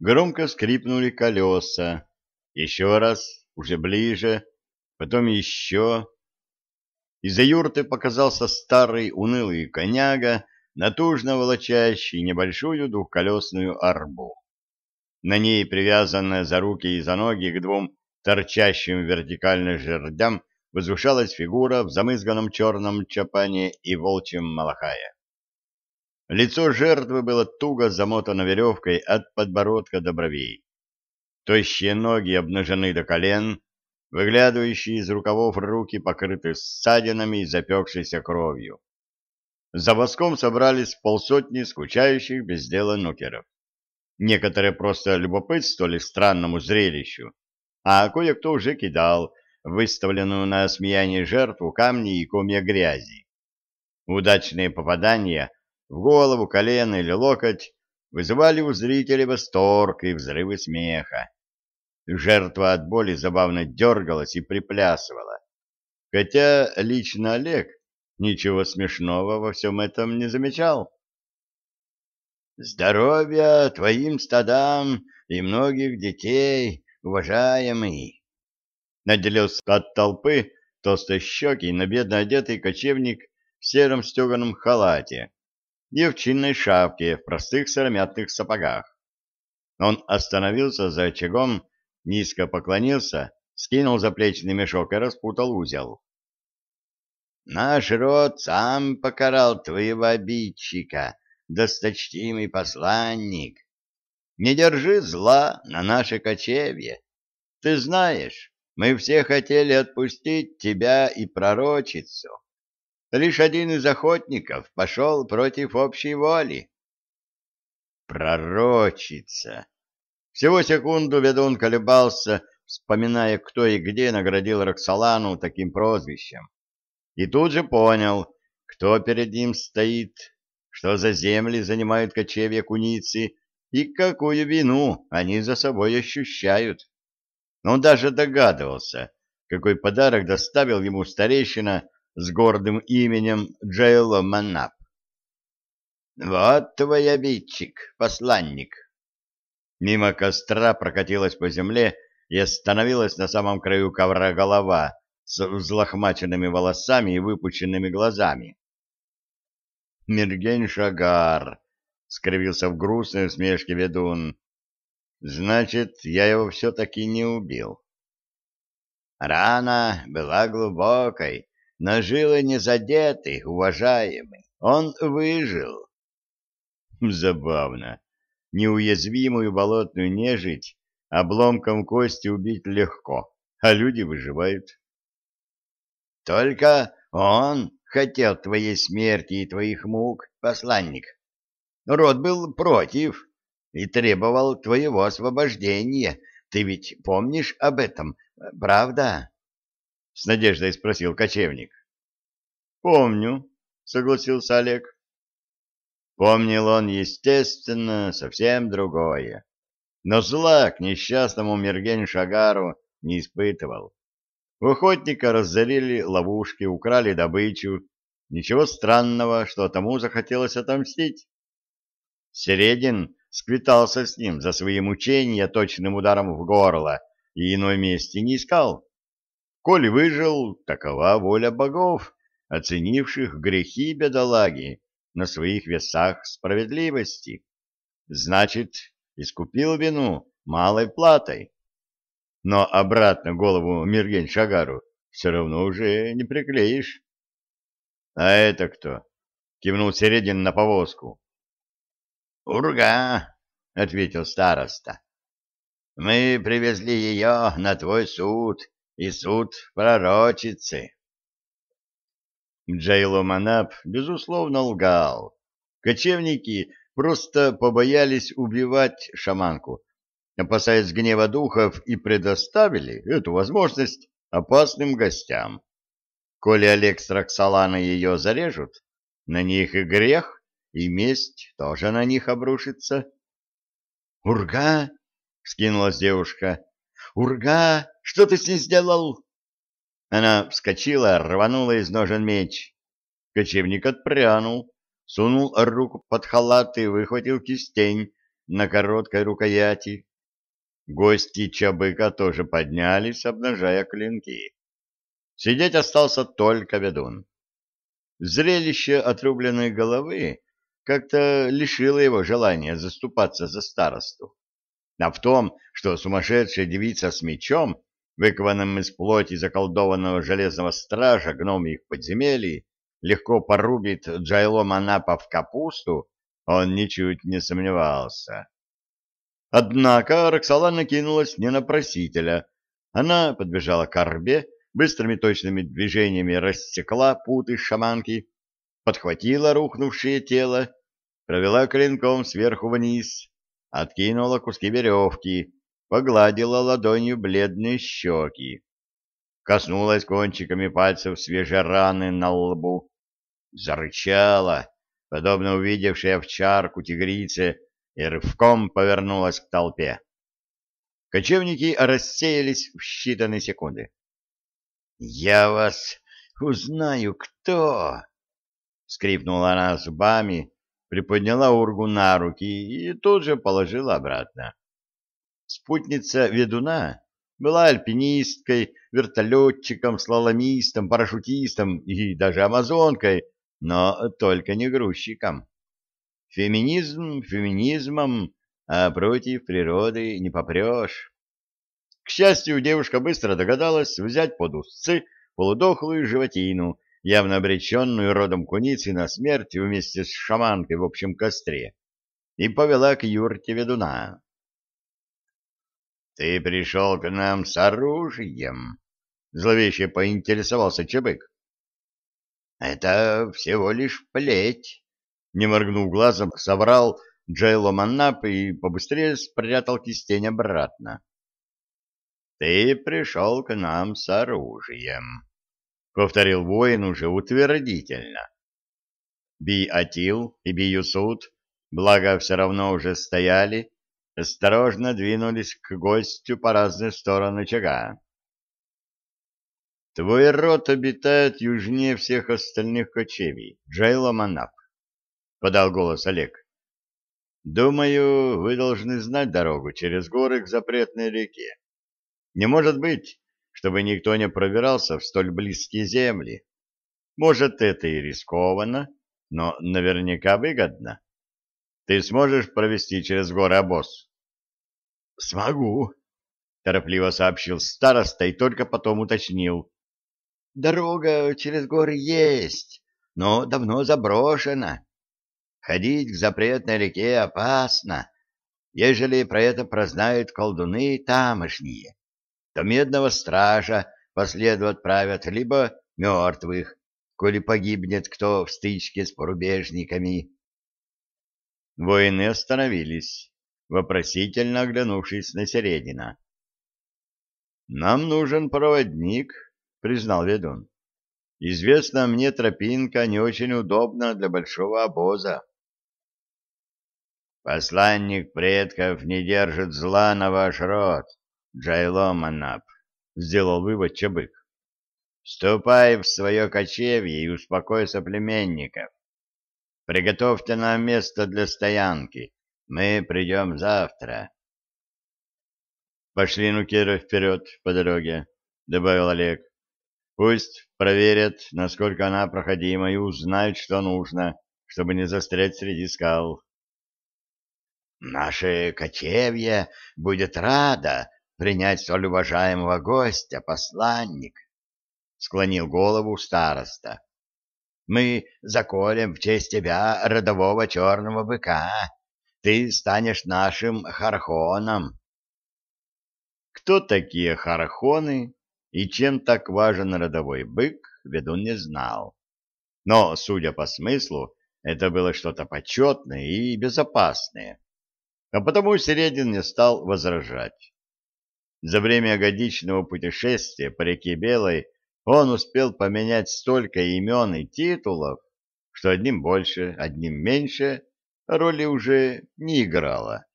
Громко скрипнули колеса. Еще раз, уже ближе, потом еще. Из-за юрты показался старый унылый коняга, натужно волочащий небольшую двухколесную арбу. На ней, привязанная за руки и за ноги к двум торчащим вертикально жердям, возвышалась фигура в замызганном черном чапане и волчьем малахае. Лицо жертвы было туго замотано веревкой от подбородка до бровей. Тощие ноги обнажены до колен, выглядывающие из рукавов руки покрыты ссадинами и запекшейся кровью. За воском собрались полсотни скучающих без дела нукеров. Некоторые просто любопытствовали странному зрелищу, а кое-кто уже кидал выставленную на осмеяние жертву камни и комья грязи. Удачные попадания в голову, колено или локоть вызывали у зрителей восторг и взрывы смеха. Жертва от боли забавно дергалась и приплясывала. Хотя лично Олег ничего смешного во всем этом не замечал. «Здоровья твоим стадам и многих детей, уважаемый!» Наделился от толпы толстощекий, но бедно одетый кочевник в сером стеганом халате и шапке в простых сыромятных сапогах. Он остановился за очагом, низко поклонился, скинул заплечный мешок и распутал узел. «Наш род сам покарал твоего обидчика, досточтимый посланник. Не держи зла на наше кочевье. Ты знаешь, мы все хотели отпустить тебя и пророчицу. Лишь один из охотников пошел против общей воли. Пророчица! Всего секунду ведун колебался, вспоминая, кто и где наградил Роксолану таким прозвищем. И тут же понял, кто перед ним стоит, что за земли занимают кочевья куницы и какую вину они за собой ощущают. Он даже догадывался, какой подарок доставил ему старейшина с гордым именем Джейло Манап. «Вот твой обидчик, посланник!» Мимо костра прокатилась по земле и остановилась на самом краю ковра голова с взлохмаченными волосами и выпученными глазами. «Мергень Шагар!» — скривился в грустной усмешке ведун. «Значит, я его все-таки не убил». Рана была глубокой, но не задеты, уважаемый. Он выжил. Забавно. Неуязвимую болотную нежить обломком кости убить легко, а люди выживают. Только он хотел твоей смерти и твоих мук, посланник. Род был против и требовал твоего освобождения. Ты ведь помнишь об этом, правда? — с надеждой спросил кочевник. — Помню, — согласился Олег. Помнил он, естественно, совсем другое. Но зла к несчастному Мергень Шагару не испытывал. У охотника разорили ловушки, украли добычу. Ничего странного, что тому захотелось отомстить. Середин сквитался с ним за свои мучения точным ударом в горло и иной мести не искал. Коли выжил, такова воля богов, оценивших грехи бедолаги на своих весах справедливости. Значит, искупил вину малой платой. Но обратно голову Миргень Шагару все равно уже не приклеишь. — А это кто? — кивнул Середин на повозку. — Урга, — ответил староста. — Мы привезли ее на твой суд и суд пророчицы. Джейло Манап, безусловно, лгал. Кочевники просто побоялись убивать шаманку, опасаясь гнева духов, и предоставили эту возможность опасным гостям. Коли Олег с Роксоланой ее зарежут, на них и грех, и месть тоже на них обрушится. — Урга! — скинулась девушка. — Урга! Что ты с ней сделал? Она вскочила, рванула из ножен меч. Кочевник отпрянул, сунул руку под халат и выхватил кистень, на короткой рукояти. Гости Чабыка тоже поднялись, обнажая клинки. Сидеть остался только ведун. Зрелище отрубленной головы как-то лишило его желания заступаться за старосту. А в том, что сумасшедшая девица с мечом, выкованным из плоти заколдованного железного стража гномьих подземелий, легко порубит Джайло Манапа в капусту, он ничуть не сомневался. Однако Роксолана кинулась не на просителя. Она подбежала к арбе, быстрыми точными движениями рассекла путы шаманки, подхватила рухнувшее тело, провела клинком сверху вниз, откинула куски веревки, погладила ладонью бледные щеки, коснулась кончиками пальцев свежей раны на лбу, зарычала, подобно увидевшей овчарку тигрице, и рывком повернулась к толпе. Кочевники рассеялись в считанные секунды. «Я вас узнаю, кто!» — скрипнула она зубами, приподняла ургу на руки и тут же положила обратно. Спутница ведуна была альпинисткой, вертолетчиком, слаломистом, парашютистом и даже амазонкой, но только не грузчиком. Феминизм феминизмом, а против природы не попрешь. К счастью, девушка быстро догадалась взять под узцы полудохлую животину, явно обреченную родом куницы на смерть вместе с шаманкой в общем костре, и повела к юрте ведуна. — Ты пришел к нам с оружием? — зловеще поинтересовался Чебык. — Это всего лишь плеть, — не моргнув глазом, соврал Джейло Маннап и побыстрее спрятал кистень обратно. «Ты пришел к нам с оружием», — повторил воин уже утвердительно. Би-Атил и Би-Юсуд, благо все равно уже стояли, осторожно двинулись к гостю по разные стороны чага. «Твой род обитает южнее всех остальных кочевий, Джейла Манап», — подал голос Олег. «Думаю, вы должны знать дорогу через горы к запретной реке. Не может быть, чтобы никто не пробирался в столь близкие земли. Может, это и рискованно, но наверняка выгодно. Ты сможешь провести через горы обоз? — Смогу, — торопливо сообщил староста и только потом уточнил. — Дорога через горы есть, но давно заброшена. Ходить к запретной реке опасно, ежели про это прознают колдуны тамошние то медного стража последу отправят, либо мертвых, коли погибнет кто в стычке с порубежниками. Воины остановились, вопросительно оглянувшись на Середина. «Нам нужен проводник», — признал ведун. «Известно мне, тропинка не очень удобна для большого обоза». «Посланник предков не держит зла на ваш род», Джайло Манап, — сделал вывод Чабык. — Ступай в свое кочевье и успокой соплеменников. Приготовьте нам место для стоянки. Мы придем завтра. — Пошли Нукера вперед по дороге, — добавил Олег. — Пусть проверят, насколько она проходима, и узнают, что нужно, чтобы не застрять среди скал. — Наше кочевье будет рада принять столь уважаемого гостя, посланник, — склонил голову староста. — Мы заколем в честь тебя родового черного быка. Ты станешь нашим хархоном. Кто такие хархоны и чем так важен родовой бык, ведун не знал. Но, судя по смыслу, это было что-то почетное и безопасное. А потому Середин не стал возражать. За время годичного путешествия по реке Белой он успел поменять столько имен и титулов, что одним больше, одним меньше роли уже не играло.